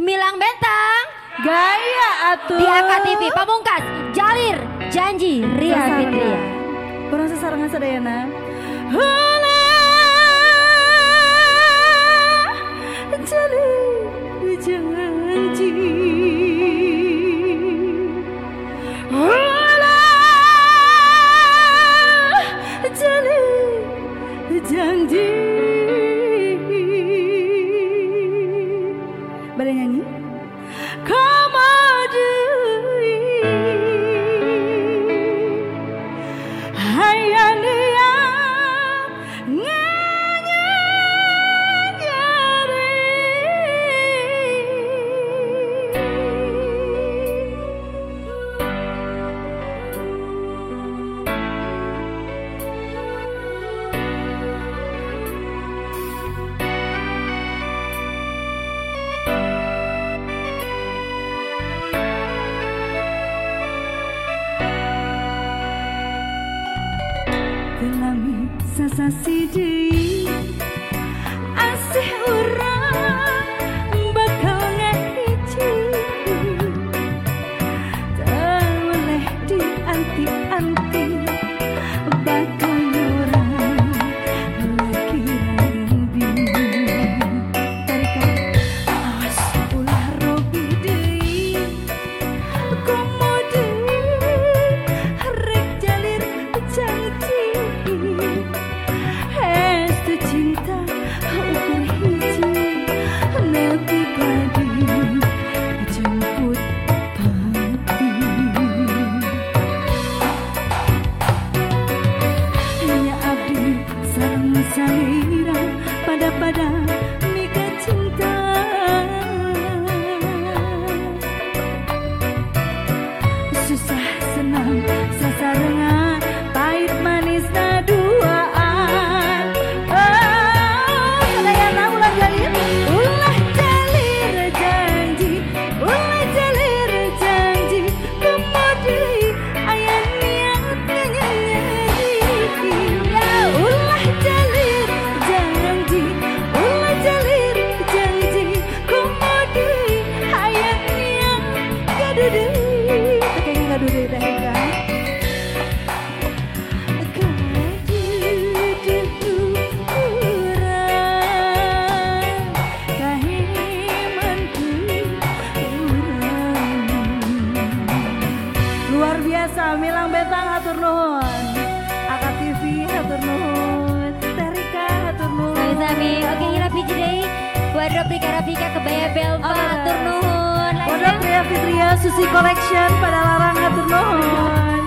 Milang Bentang. Gaya atuh di AKTV Pamungkas Jalir Janji Ria Fitria. Kurang sesarangan sadayana Jalir Telami sasasi deui asih urang 十三。Biasa, Milang Betang hatur nuhun. AKTV hatur nuhun. Terika hatur nuhun. Sami-sami Oke ngira piji deh Wardrobe Rika Rafika Kebaya Belva Oh, yes. Atur nuhun Pondok Pria Fitria Susi Collection pada larang hatur nuhun.